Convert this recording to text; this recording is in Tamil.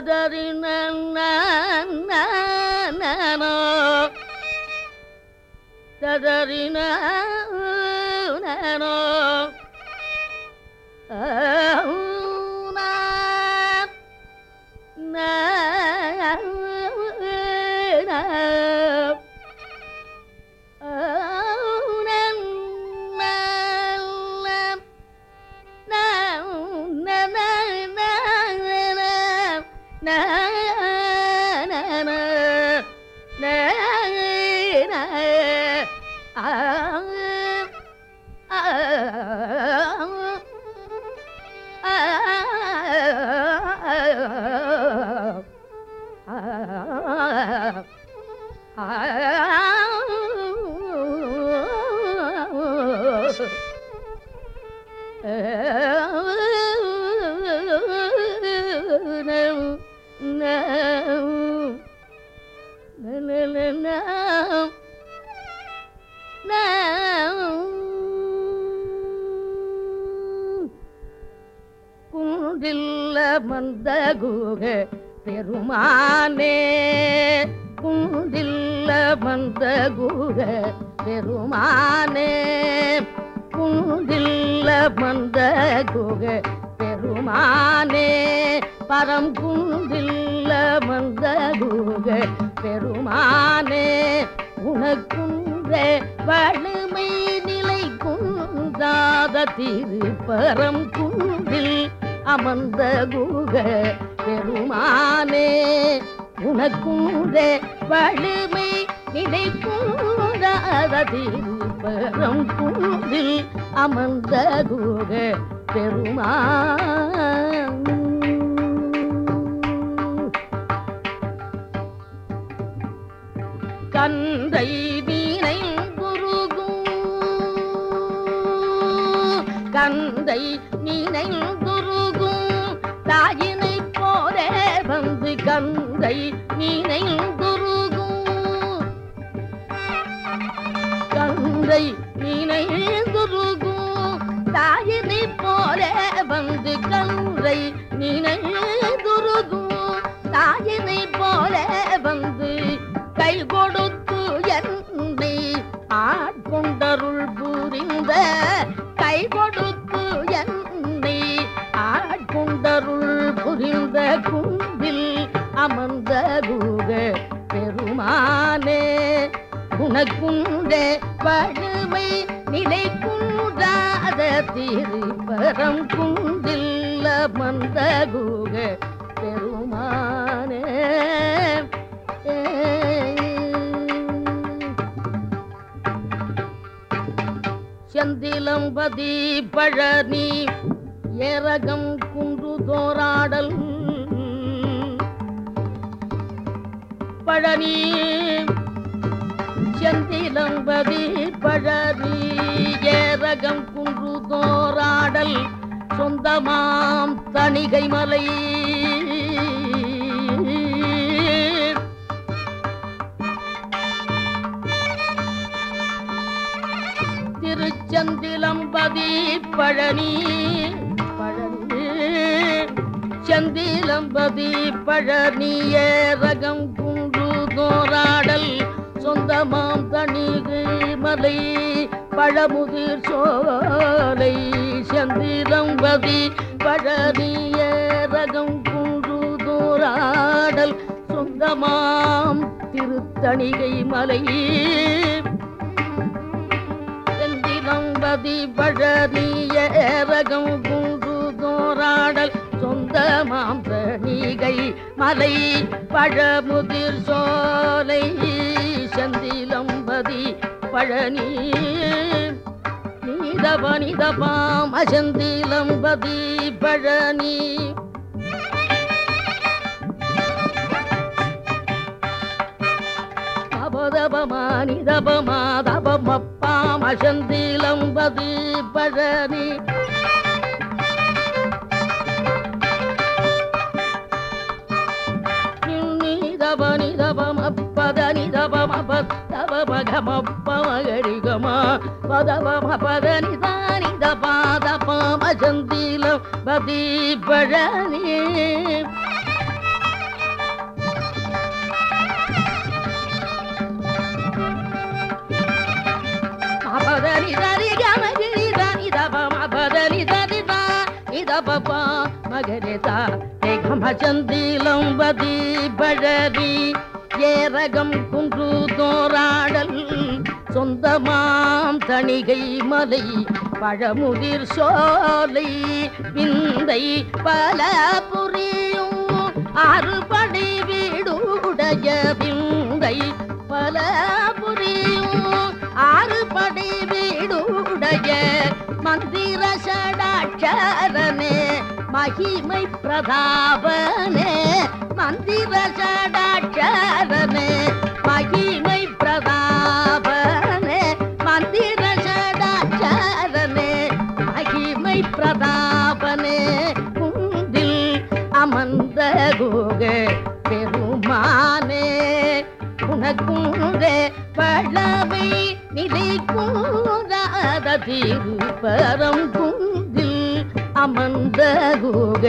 दरी नदरीना Eh மந்த குக பெருமானே குன்றில்ல மந்த குக பெருமானே குன்றில்ல மந்த குக பெருமானே பரம் குன்றில்ல மந்த குக பெருமானே உனக்குன்றே வலிமை நிலை குன்றாத திருப்பரம் குன்றில் அமர்ந்த குக பெருமானே உனக்கும் வலிமை நினைக்கும் குன்றாத திருப்பரம் குன்றில் அமர்ந்த குக பெருமான். கந்தை வீணை குருகும் கந்தை நீனை குரு தாயினை போரே வந்து கந்தை மீனை துருகும் கந்தை மீனை துருகும் தாயினை போரே வந்து கந்தை மீனை அமர்ந்த கூக பெருமானே உனக்குண்டே வலிமை நிலை குன்றாத திருப்பரம் குண்டில் அமர்ந்த கூக பெருமானே. செந்திலம்பதி பழனி ஏரகம் குன்று தோராடல் பழனி. செந்திலம்பதி பழனி. ஏரகம் குன்று தோராடல் சொந்தமாம் தணிகை மலை. திருச்செந்திலம்பதி பழனி. பழனி. செந்திலம்பதி பழனி. ஏரகம் குன்று தோராடல் சொந்தமாம் தனிகு மலை பழமுதிர் சோலை செந்திலம்பதி பழனிய ரகம் குன்று தோராடல் சொந்தமாம் திருத்தணிகை மலை. செந்திலம்பதி பழனிய ரகம் குன்று தணிகை மலை பழமுதிர் சோலை செந்திலம்பதி பழனி நீதபனிதபாம் அசந்திலம்பதி பழனி தபதபமானி தபமாதபமப்பாம் அசந்திலம்பதி பழனி పద నిదమ పదవ మఘమ పమగడిగమ పదవ పద నిదాని పాద పామజంతిల పది పడని పదని దరి గమ గిరి దాని దమ పదని దరి దా ఇదప మగరి దా గమ చందిలం బది బడరి ஏரகம் குன்று தோராடல் சொந்தமாம் தணிகை மலை பழமுதிர் சோலை விந்தை பல புரியும் அறுபடை வீடுடைய விந்தை பல புரியும் ஆறுபடை வீடுடைய மந்திர சடாட்சரனே மகிமை பிரதாபனே. மந்திர சடாட்சரனே மகிமை பிரதாபனே மந்திர சடாட்சரனே மகிமை பிரதாபனே குந்தில் அமர்ந்த கோக பெருமானே உனக்குண்டே பழமை நிலை திருப்பரம் குந்தில் அமர்ந்த கோக